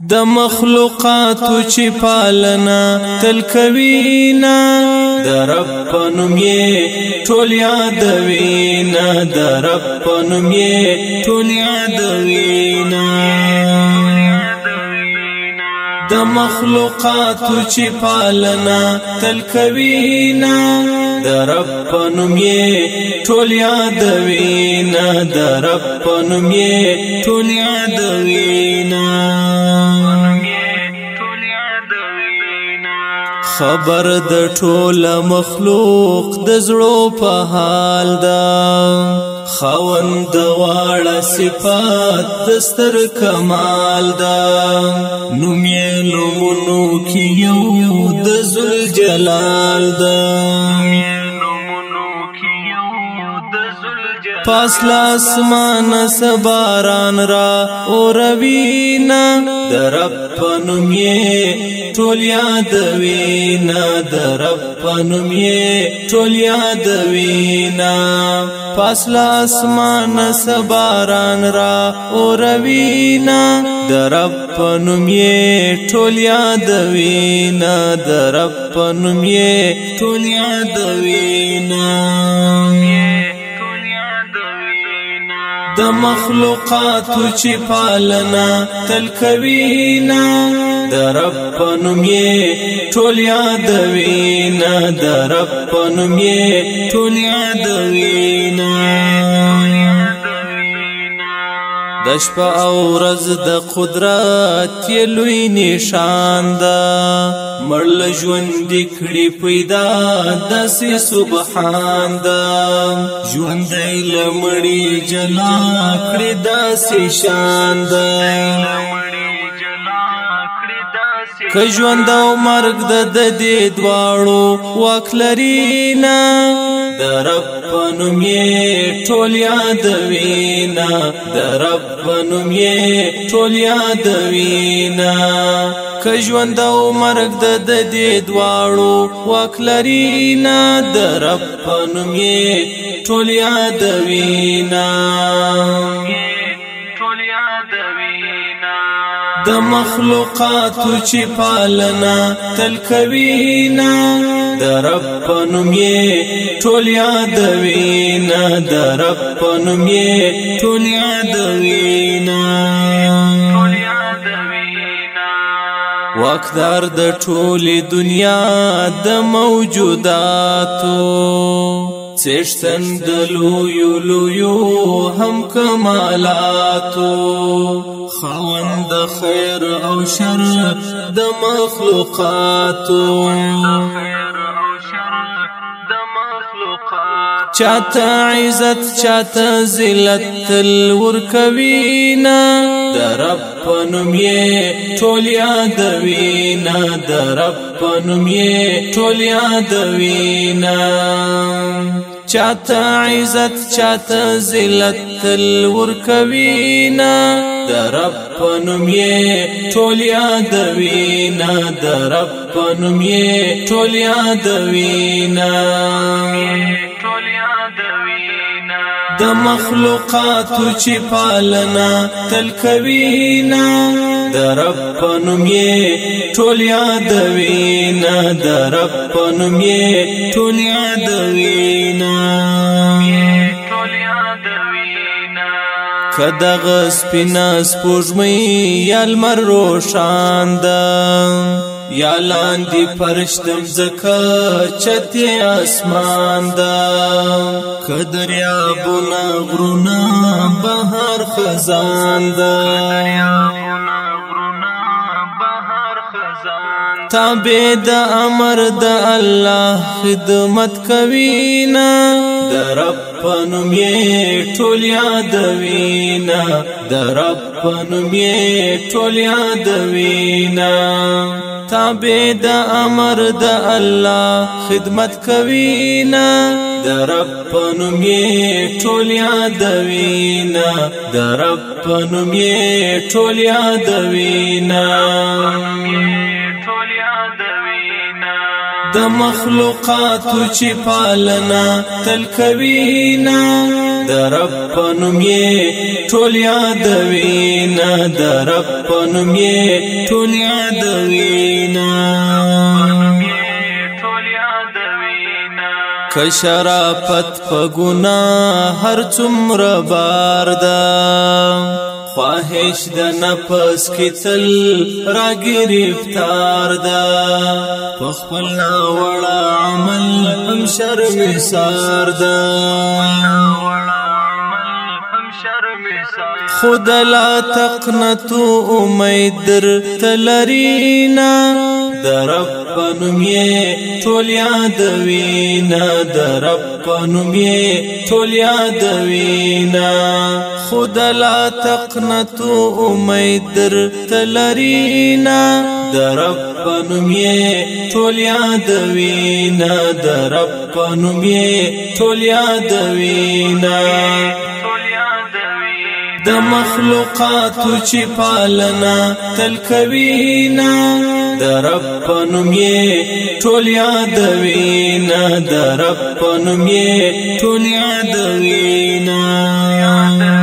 د مخلوقاتو چې پالنا تل کوینا د رب پنوم یې ټول یاد وینا د رب پنوم یې ټول یاد وینا د مخلوقاتو چې پالنا تل کوینا درب پنوم یې ټول یاد وینا درب پنوم یې ټول یاد وینا خبر د ټول مخلوق د زړو په حال دا خوند واړه صفات دستر کمال دا نوم یې لومونو کې یو د زل جلال دا پاس لاسمان سباران را او روینا درب پنمی ټول یاد وینا درب پنمی ټول یاد وینا پاس لاسمان سباران را او روینا درب پنمی ټول یاد وینا درب پنمی ټول یاد وینا د مخلوقاتو چې پالنا تل کوي نه د رب نوم یې ټول یاد وینا د رب نوم یې ټول یاد وینا د شپه او ورځ د قدرت یې لوی نشان ده مړل ژوند کړي پیدا د سي سبحان ده ژوند لمړي جلا کړي د سي شان ده که ژوند او مرګ د دې دواړو واک لري نه د رب پنوم یې ټول یاد وینا د رب پنوم یې ټول یاد وینا که ژوند او مرګ د دې دواړو واک لري نه د رب پنوم یې ټول یاد وینا ټول یاد وینا د مخلوقات چې پالنا تل کوي نه د رب نوم یې ټول یاد وینا د رب نوم یې ټول یاد وینا واکدار د ټولې دنیا د موجوداتو سیشتن دلویو لویو هم کمالاتو خاوند خیر او شر د مخلوقاتو چاته عزت چاته ذلت تل ورکوینا درب پنوم یې ټول یادوینا درب پنوم یې ټول یادوینا چاته عزت چاته ذلت تل ور کوینا درب پنوم یې ټول یاد وینا درب پنوم یې ټول یاد وینا ټول یاد وینا د مخلوقات چې پالنا تل کوینا درب پنوم یې ټول یاد وینا درب پنوم یې ټول یاد وینا کدا غس پیناس پوجمې یال مر روشان ده یا لاندې فرشتم زکه چته اسمان دا قدر یا بنا غرونا بهر خزان دا تابع د امر د الله خدمت کوینا د رب پنوم یې ټول یادوینا د رب پنوم یې ټول یادوینا تابع د امر د الله خدمت کوینا د رب پنوم یې ټول یادوینا د رب پنوم یې ټول یادوینا د مخلوقات چې پالنا تل کوي نا د رب پنوم یې ټول یاد وینا د رب پنوم یې ټول یاد وینا کشرافت په ګناه هر څومره بار ده خواهش د نفس کې تل را گرفتار ده په خپل وړا عمل هم شرم سار ده خود لا تقنتو امید در تلرینا د رب پنوم یې ټول یاد وینا د رب پنوم یې ټول یاد وینا خود لا تقنت امید در تلرینا د رب پنوم یې ټول یاد وینا د رب پنوم یې ټول یاد وینا مخلوقاتو چې پالنا تل کوي نه د رب نوم یې ټول یادوي نه د رب نوم یې ټول یادوي نه